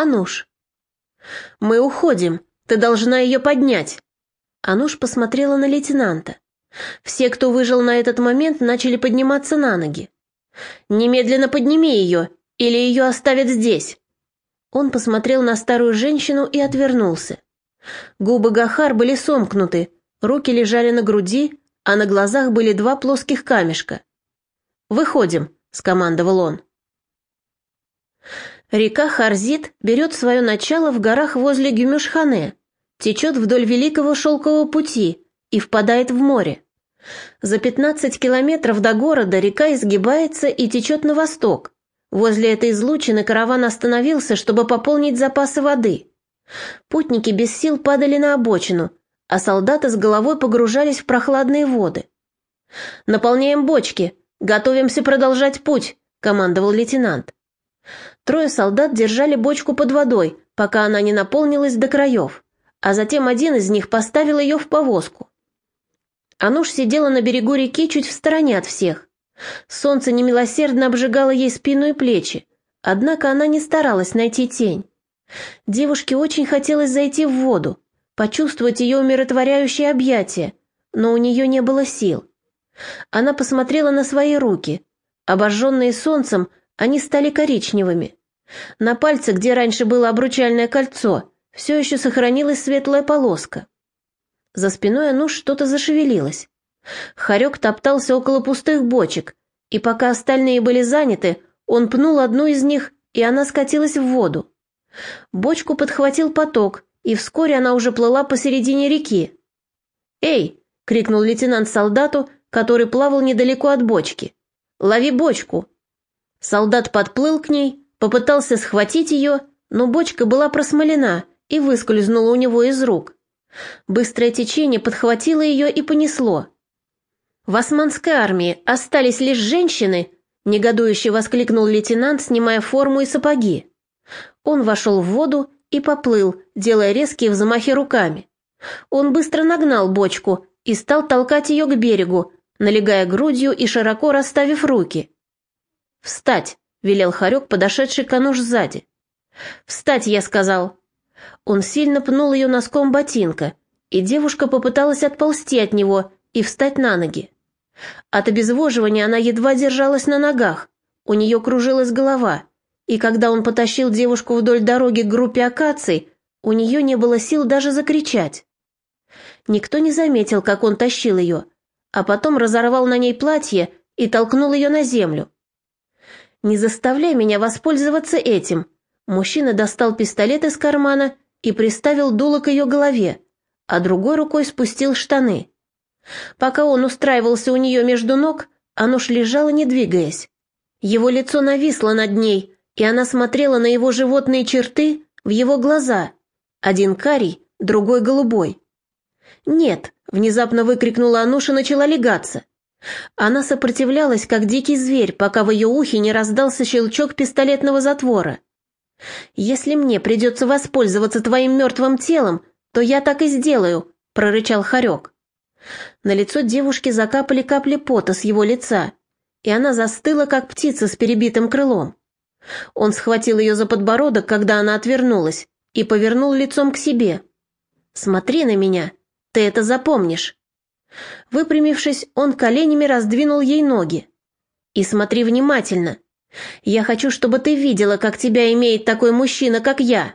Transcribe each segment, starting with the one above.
Ануш. «Мы уходим. Ты должна ее поднять». Ануш посмотрела на лейтенанта. Все, кто выжил на этот момент, начали подниматься на ноги. «Немедленно подними ее, или ее оставят здесь». Он посмотрел на старую женщину и отвернулся. Губы Гахар были сомкнуты, руки лежали на груди, а на глазах были два плоских камешка. «Выходим», — скомандовал он. Река Харзит берет свое начало в горах возле Гюмюшхане, течет вдоль Великого Шелкового пути и впадает в море. За 15 километров до города река изгибается и течет на восток. Возле этой излучины караван остановился, чтобы пополнить запасы воды. Путники без сил падали на обочину, а солдаты с головой погружались в прохладные воды. «Наполняем бочки, готовимся продолжать путь», — командовал лейтенант. Трое солдат держали бочку под водой, пока она не наполнилась до краев, а затем один из них поставил ее в повозку. Ануш сидела на берегу реки чуть в стороне от всех. Солнце немилосердно обжигало ей спину и плечи, однако она не старалась найти тень. Девушке очень хотелось зайти в воду, почувствовать ее умиротворяющее объятие, но у нее не было сил. Она посмотрела на свои руки. Обожженные солнцем, они стали коричневыми. На пальце, где раньше было обручальное кольцо, все еще сохранилась светлая полоска. За спиной Ануш что-то зашевелилось. Харек топтался около пустых бочек, и пока остальные были заняты, он пнул одну из них, и она скатилась в воду. Бочку подхватил поток, и вскоре она уже плыла посередине реки. «Эй!» — крикнул лейтенант солдату, который плавал недалеко от бочки. «Лови бочку!» Солдат подплыл к ней, попытался схватить ее, но бочка была просмолена и выскользнула у него из рук. Быстрое течение подхватило ее и понесло. «В османской армии остались лишь женщины», — негодующе воскликнул лейтенант, снимая форму и сапоги. Он вошел в воду и поплыл, делая резкие взмахи руками. Он быстро нагнал бочку и стал толкать ее к берегу, налегая грудью и широко расставив руки. «Встать!» — велел Харек, подошедший к Ануш сзади. «Встать!» — я сказал. Он сильно пнул ее носком ботинка, и девушка попыталась отползти от него и встать на ноги. От обезвоживания она едва держалась на ногах, у нее кружилась голова, и когда он потащил девушку вдоль дороги к группе акаций, у нее не было сил даже закричать. Никто не заметил, как он тащил ее, а потом разорвал на ней платье и толкнул ее на землю. Не заставляй меня воспользоваться этим. Мужчина достал пистолет из кармана и приставил дуло к ее голове, а другой рукой спустил штаны. Пока он устраивался у нее между ног, Ануш лежала, не двигаясь. Его лицо нависло над ней, и она смотрела на его животные черты в его глаза. Один карий, другой голубой. «Нет!» — внезапно выкрикнула Ануша начала легаться. Она сопротивлялась, как дикий зверь, пока в ее ухе не раздался щелчок пистолетного затвора. «Если мне придется воспользоваться твоим мертвым телом, то я так и сделаю», — прорычал Харек. На лицо девушки закапали капли пота с его лица, и она застыла, как птица с перебитым крылом. Он схватил ее за подбородок, когда она отвернулась, и повернул лицом к себе. «Смотри на меня, ты это запомнишь». Выпрямившись, он коленями раздвинул ей ноги. «И смотри внимательно. Я хочу, чтобы ты видела, как тебя имеет такой мужчина, как я».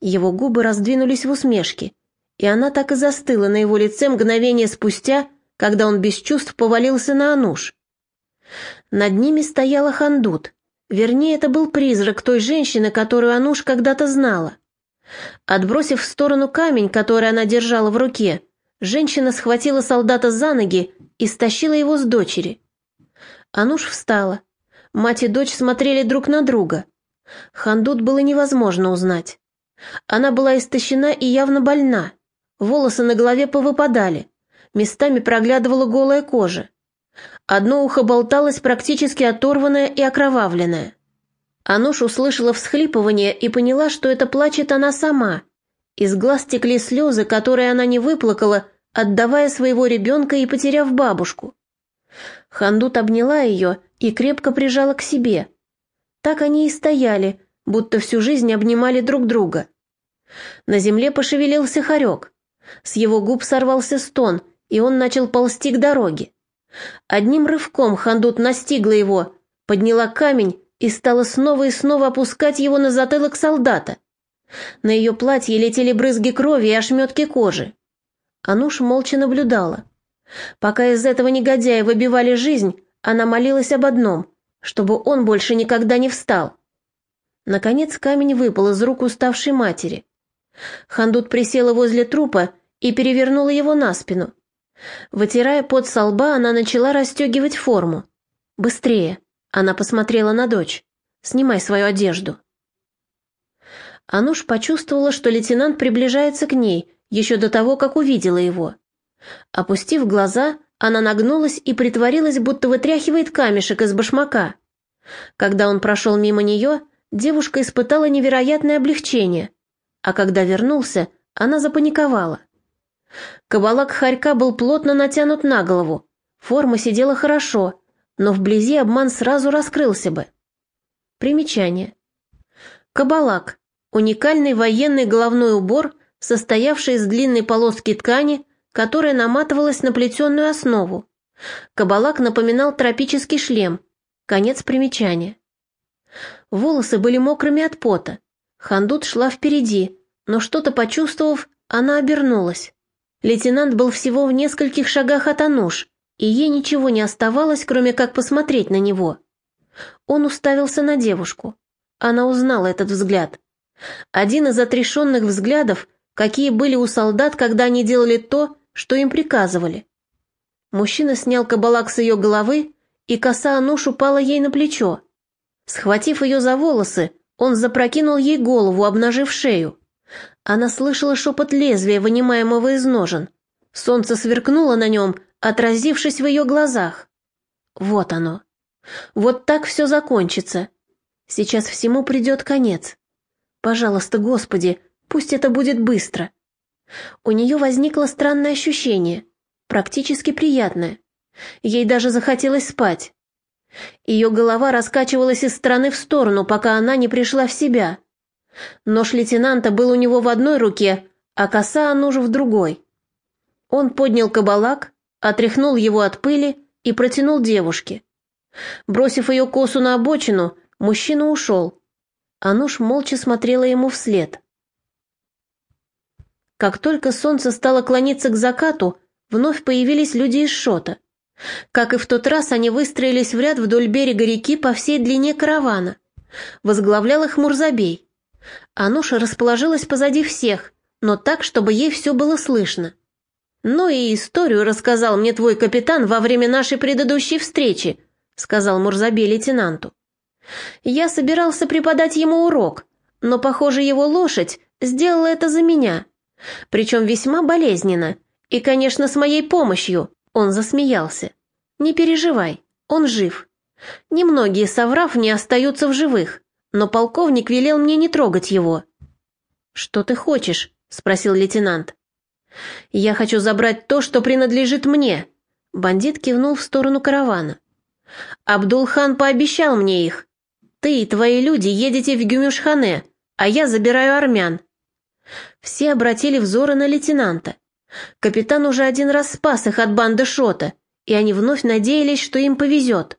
Его губы раздвинулись в усмешке, и она так и застыла на его лице мгновение спустя, когда он без чувств повалился на Ануш. Над ними стояла Хандут. Вернее, это был призрак той женщины, которую Ануш когда-то знала. Отбросив в сторону камень, который она держала в руке, Женщина схватила солдата за ноги и стащила его с дочери. Ануш встала. Мать и дочь смотрели друг на друга. Хандут было невозможно узнать. Она была истощена и явно больна. Волосы на голове повыпадали. Местами проглядывала голая кожа. Одно ухо болталось практически оторванное и окровавленное. Ануш услышала всхлипывание и поняла, что это плачет она сама – из глаз текли слезы, которые она не выплакала, отдавая своего ребенка и потеряв бабушку. Хандут обняла ее и крепко прижала к себе. Так они и стояли, будто всю жизнь обнимали друг друга. На земле пошевелился хорек. С его губ сорвался стон, и он начал ползти к дороге. Одним рывком Хандут настигла его, подняла камень и стала снова и снова опускать его на затылок солдата. На ее платье летели брызги крови и ошметки кожи. Ануш молча наблюдала. Пока из этого негодяя выбивали жизнь, она молилась об одном, чтобы он больше никогда не встал. Наконец камень выпал из рук уставшей матери. Хандут присела возле трупа и перевернула его на спину. Вытирая пот со лба, она начала расстегивать форму. «Быстрее!» — она посмотрела на дочь. «Снимай свою одежду». Ануш почувствовала, что лейтенант приближается к ней, еще до того, как увидела его. Опустив глаза, она нагнулась и притворилась, будто вытряхивает камешек из башмака. Когда он прошел мимо нее, девушка испытала невероятное облегчение, а когда вернулся, она запаниковала. Кабалак хорька был плотно натянут на голову, форма сидела хорошо, но вблизи обман сразу раскрылся бы. Примечание. Кабалак – уникальный военный головной убор, состоявший из длинной полоски ткани, которая наматывалась на плетеную основу. Кабалак напоминал тропический шлем. Конец примечания. Волосы были мокрыми от пота. Хандут шла впереди, но что-то почувствовав, она обернулась. Лейтенант был всего в нескольких шагах от Ануш, и ей ничего не оставалось, кроме как посмотреть на него. Он уставился на девушку. Она узнала этот взгляд. Один из отрешенных взглядов, какие были у солдат, когда они делали то, что им приказывали. Мужчина снял кабалак с ее головы, и коса Ануш упала ей на плечо. Схватив ее за волосы, он запрокинул ей голову, обнажив шею. Она слышала шепот лезвия, вынимаемого из ножен. Солнце сверкнуло на нем, отразившись в ее глазах. Вот оно. Вот так все закончится. Сейчас всему придет конец. Пожалуйста, Господи, пусть это будет быстро. У нее возникло странное ощущение, практически приятное. Ей даже захотелось спать. Ее голова раскачивалась из стороны в сторону, пока она не пришла в себя. Нож лейтенанта был у него в одной руке, а коса Анужа в другой. Он поднял кабалак, отряхнул его от пыли и протянул девушке. Бросив ее косу на обочину, мужчина ушел. Ануш молча смотрела ему вслед. Как только солнце стало клониться к закату, вновь появились люди из Шота. Как и в тот раз, они выстроились в ряд вдоль берега реки по всей длине каравана. Возглавлял их Мурзабей. Ануша расположилась позади всех, но так, чтобы ей все было слышно. «Ну и историю рассказал мне твой капитан во время нашей предыдущей встречи», сказал Мурзабей лейтенанту. «Я собирался преподать ему урок, но, похоже, его лошадь сделала это за меня. Причем весьма болезненно, и, конечно, с моей помощью», он засмеялся. «Не переживай, он жив. Немногие, соврав, не остаются в живых но полковник велел мне не трогать его. «Что ты хочешь?» — спросил лейтенант. «Я хочу забрать то, что принадлежит мне», — бандит кивнул в сторону каравана. «Абдулхан пообещал мне их. Ты и твои люди едете в Гюмюшхане, а я забираю армян». Все обратили взоры на лейтенанта. Капитан уже один раз спас их от банды Шота, и они вновь надеялись, что им повезет.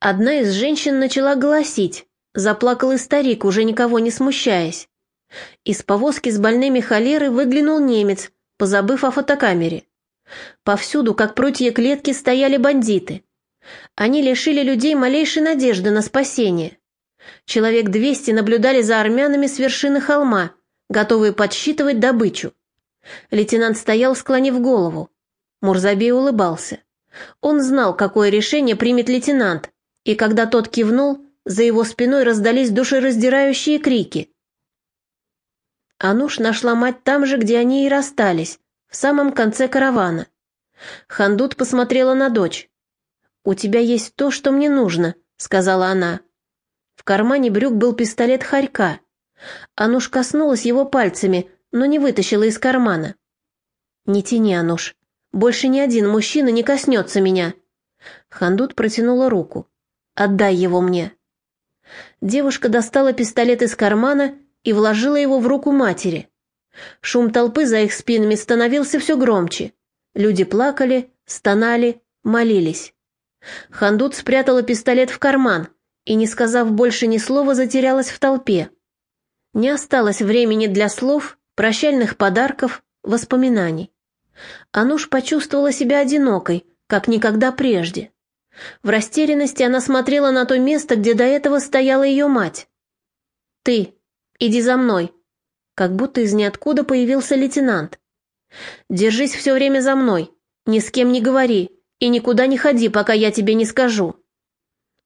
Одна из женщин начала голосить. Заплакал и старик, уже никого не смущаясь. Из повозки с больными холерой выглянул немец, позабыв о фотокамере. Повсюду, как прутья клетки, стояли бандиты. Они лишили людей малейшей надежды на спасение. Человек двести наблюдали за армянами с вершины холма, готовые подсчитывать добычу. Лейтенант стоял, склонив голову. Мурзабей улыбался. Он знал, какое решение примет лейтенант, и когда тот кивнул, за его спиной раздались душераздирающие крики. Ануш нашла мать там же, где они и расстались, в самом конце каравана. Хандут посмотрела на дочь. «У тебя есть то, что мне нужно», — сказала она. В кармане брюк был пистолет Харька. Ануш коснулась его пальцами, но не вытащила из кармана. «Не тяни, Ануш. Больше ни один мужчина не коснется меня». Хандут протянула руку. «Отдай его мне». Девушка достала пистолет из кармана и вложила его в руку матери. Шум толпы за их спинами становился все громче. Люди плакали, стонали, молились. Хандут спрятала пистолет в карман и, не сказав больше ни слова, затерялась в толпе. Не осталось времени для слов, прощальных подарков, воспоминаний. Ануш почувствовала себя одинокой, как никогда прежде. В растерянности она смотрела на то место, где до этого стояла ее мать. «Ты, иди за мной», как будто из ниоткуда появился лейтенант. «Держись все время за мной, ни с кем не говори и никуда не ходи, пока я тебе не скажу».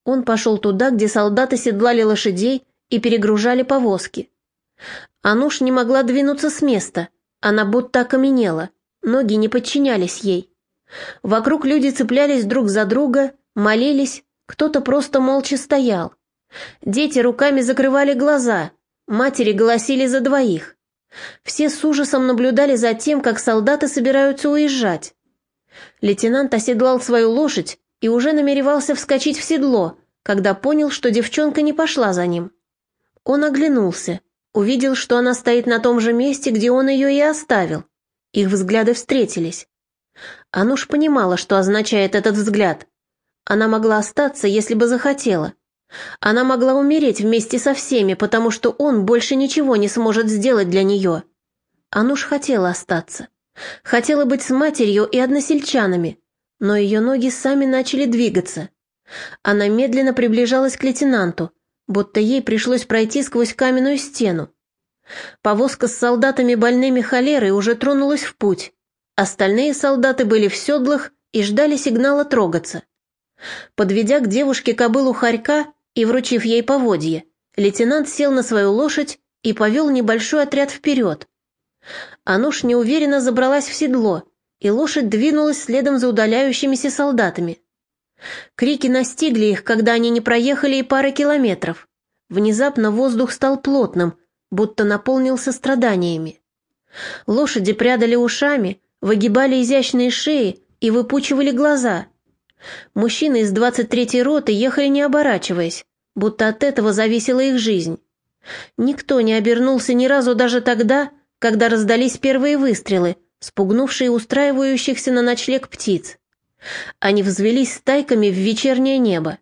Он пошел туда, где солдаты седлали лошадей и перегружали повозки. Ануш не могла двинуться с места, она будто окаменела, ноги не подчинялись ей. Вокруг люди цеплялись друг за друга, молились, кто-то просто молча стоял. Дети руками закрывали глаза, матери голосили за двоих. Все с ужасом наблюдали за тем, как солдаты собираются уезжать. Лейтенант оседлал свою лошадь и уже намеревался вскочить в седло, когда понял, что девчонка не пошла за ним. Он оглянулся, увидел, что она стоит на том же месте, где он ее и оставил. Их взгляды встретились. Ануш понимала, что означает этот взгляд. Она могла остаться, если бы захотела. Она могла умереть вместе со всеми, потому что он больше ничего не сможет сделать для нее. Ануш хотела остаться. Хотела быть с матерью и односельчанами, но ее ноги сами начали двигаться. Она медленно приближалась к лейтенанту, будто ей пришлось пройти сквозь каменную стену. Повозка с солдатами больными холерой уже тронулась в путь. Остальные солдаты были в седлах и ждали сигнала трогаться. Подведя к девушке кобылу хорька и вручив ей поводье, лейтенант сел на свою лошадь и повел небольшой отряд вперед. Ануш неуверенно забралась в седло, и лошадь двинулась следом за удаляющимися солдатами. Крики настигли их, когда они не проехали и пары километров. Внезапно воздух стал плотным, будто наполнился страданиями. Лошади прядали ушами, выгибали изящные шеи и выпучивали глаза. Мужчины из 23-й роты ехали не оборачиваясь, будто от этого зависела их жизнь. Никто не обернулся ни разу даже тогда, когда раздались первые выстрелы, спугнувшие устраивающихся на ночлег птиц. Они взвелись стайками в вечернее небо.